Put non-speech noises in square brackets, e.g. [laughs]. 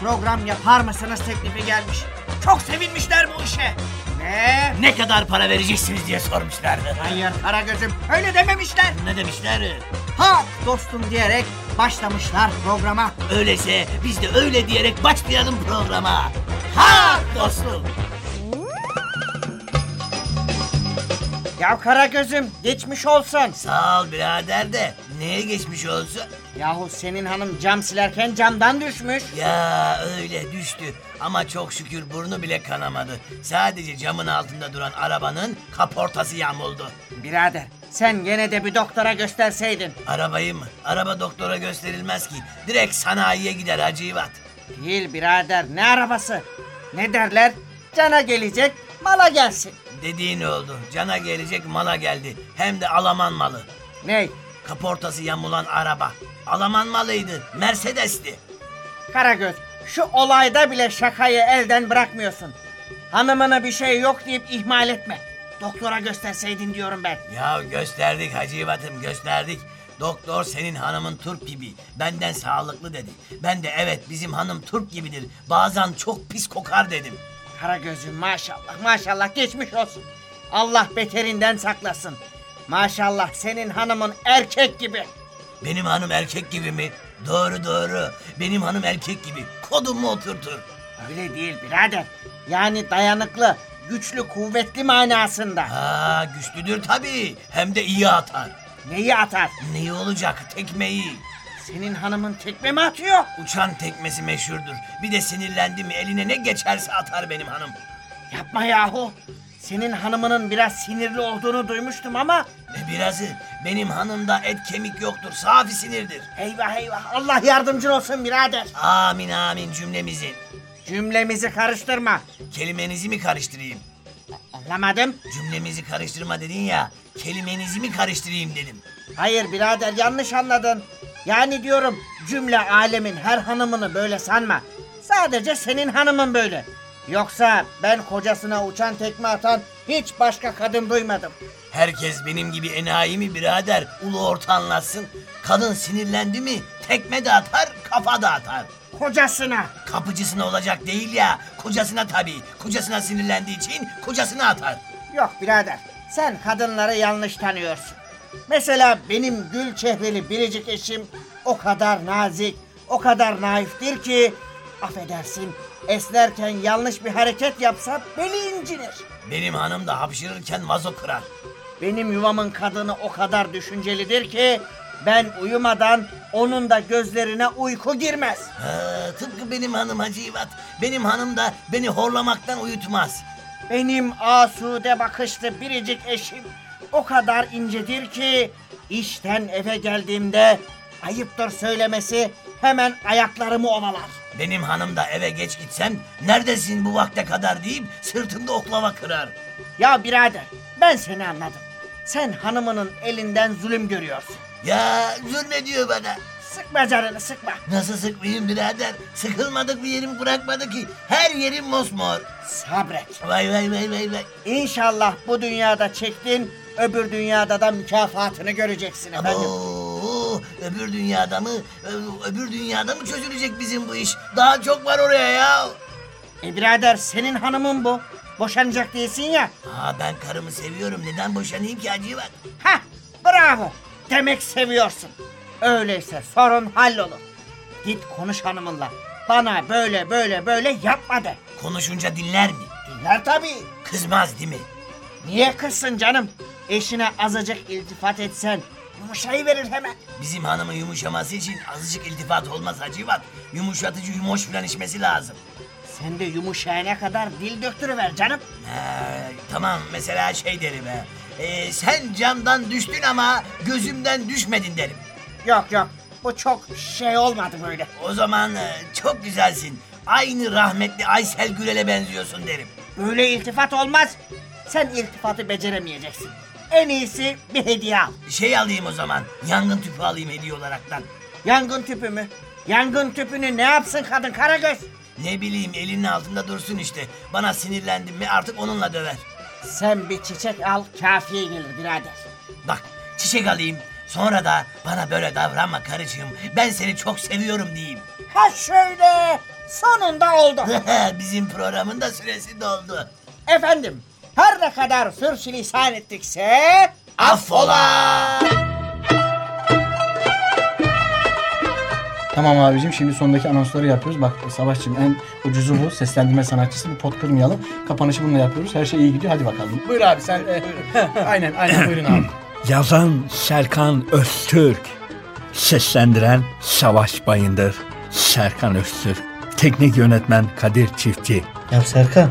program yapar mısınız teklifi gelmiş. Çok sevinmişler bu işe. Ve Ne kadar para vereceksiniz diye sormuşlardı. hayır Karagöz'üm öyle dememişler. Ne demişler? Ha dostum diyerek başlamışlar programa. Öyleyse biz de öyle diyerek başlayalım programa. Ha dostum. Ya Karagöz'üm geçmiş olsun. Sağ ol birader de neye geçmiş olsun? Yahu senin hanım cam silerken camdan düşmüş. Ya öyle düştü ama çok şükür burnu bile kanamadı. Sadece camın altında duran arabanın kaportası yamuldu. Birader sen gene de bir doktora gösterseydin. Arabayı mı? Araba doktora gösterilmez ki. Direkt sanayiye gider Hacivat. Değil birader ne arabası? Ne derler? Cana gelecek mala gelsin. Dediğin oldu. Cana gelecek mala geldi. Hem de Alaman malı. Ney? Kaportası yamulan araba. Alaman malıydı. Mercedes'ti. Karagöz şu olayda bile şakayı elden bırakmıyorsun. Hanımına bir şey yok deyip ihmal etme. Doktora gösterseydin diyorum ben. Ya gösterdik Hacivat'ım gösterdik. Doktor senin hanımın turp gibi. Benden sağlıklı dedi. Ben de evet bizim hanım turp gibidir. Bazen çok pis kokar dedim. Karagöz'üm maşallah maşallah geçmiş olsun. Allah beterinden saklasın. Maşallah senin hanımın erkek gibi. Benim hanım erkek gibi mi? Doğru doğru. Benim hanım erkek gibi. Kodumu oturtur. Öyle değil birader. Yani dayanıklı, güçlü, kuvvetli manasında. Ha güçlüdür tabii. Hem de iyi atar. Neyi atar? Neyi olacak tekmeyi? Senin hanımın tekme mi atıyor? Uçan tekmesi meşhurdur. Bir de sinirlendi mi eline ne geçerse atar benim hanım. Yapma yahu. Senin hanımının biraz sinirli olduğunu duymuştum ama Ne birazı benim hanımda et kemik yoktur. Safi sinirdir. eyvah eyvah Allah yardımcın olsun birader. Amin amin cümlemizin. Cümlemizi karıştırma. Kelimenizi mi karıştırayım? Anlamadım. Cümlemizi karıştırma dedin ya. Kelimenizi mi karıştırayım dedim. Hayır birader yanlış anladın. Yani diyorum cümle alemin her hanımını böyle sanma. Sadece senin hanımın böyle. Yoksa ben kocasına uçan tekme atan hiç başka kadın duymadım. Herkes benim gibi enayi mi birader? Ulu orta anlatsın. Kadın sinirlendi mi tekme de atar, kafa da atar. Kocasına. Kapıcısına olacak değil ya. Kocasına tabii. Kocasına sinirlendiği için kocasına atar. Yok birader sen kadınları yanlış tanıyorsun. Mesela benim gül çehreli biricik eşim o kadar nazik, o kadar naiftir ki affedersin esnerken yanlış bir hareket yapsa beli incinir. Benim hanım da hapşırırken vazo kırar. Benim yuvamın kadını o kadar düşüncelidir ki ben uyumadan onun da gözlerine uyku girmez. Ha, tıpkı benim hanım Hacivat. Benim hanım da beni horlamaktan uyutmaz. Benim asude bakışlı biricik eşim o kadar incedir ki işten eve geldiğimde ayıptır söylemesi hemen ayaklarımı ovalar. Benim hanım da eve geç gitsem neredesin bu vakte kadar deyip sırtımda oklava kırar. Ya birader ben seni anladım. Sen hanımının elinden zulüm görüyorsun. Ya zulmediyor bana. Sıkma canını sıkma. Nasıl sıkmayayım birader? Sıkılmadık bir yerim bırakmadı ki. Her yerim mosmor. Sabret. Vay vay vay vay vay. İnşallah bu dünyada çektin öbür dünyada da mükafatını göreceksin efendim. Oo, öbür dünyada mı? Öbür dünyada mı çözülecek bizim bu iş? Daha çok var oraya ya. E birader senin hanımın bu. Boşanacak değilsin ya. Aa ben karımı seviyorum. Neden boşanayım ki Hacivat? Hah bravo. Demek seviyorsun. Öyleyse sorun hallolur. Git konuş hanımınla. Bana böyle böyle böyle yapma de. Konuşunca dinler mi? Dinler tabii. Kızmaz değil mi? Niye kızsın canım? Eşine azıcık iltifat etsen, Yumuşayı verir hemen. Bizim hanımın yumuşaması için azıcık iltifat olmaz Hacivat. Yumuşatıcı yumoş falan içmesi lazım. Sen de yumuşayana kadar dil döktürüver canım. Ha, tamam mesela şey derim ha. Ee, sen camdan düştün ama gözümden düşmedin derim. Yok yok bu çok şey olmadı böyle. O zaman e, çok güzelsin. Aynı rahmetli Aysel Gürel'e benziyorsun derim. Böyle iltifat olmaz. Sen iltifatı beceremeyeceksin. En iyisi bir hediye al. Şey alayım o zaman. Yangın tüpü alayım hediye olaraktan. Yangın tüpü mü? Yangın tüpünü ne yapsın kadın Karagöz? Ne bileyim elinin altında dursun işte. Bana sinirlendim mi artık onunla döver. Sen bir çiçek al kafiye gelir birader. Bak çiçek alayım. Sonra da bana böyle davranma karıcığım. Ben seni çok seviyorum diyeyim. Ha şöyle sonunda oldu. [laughs] Bizim programın da süresi doldu. Efendim her ne kadar sürçülisan ettikse Affola! Tamam abicim şimdi sondaki anonsları yapıyoruz. Bak Savaşçım en ucuzu bu. Seslendirme sanatçısı. Bir pot kırmayalım. Kapanışı bununla yapıyoruz. Her şey iyi gidiyor. Hadi bakalım. Buyur abi sen. e, aynen aynen buyurun abi. [clears throat] Yazan Serkan Öztürk. Seslendiren Savaş Bayındır. Serkan Öztürk. Teknik yönetmen Kadir Çiftçi. Ya Serkan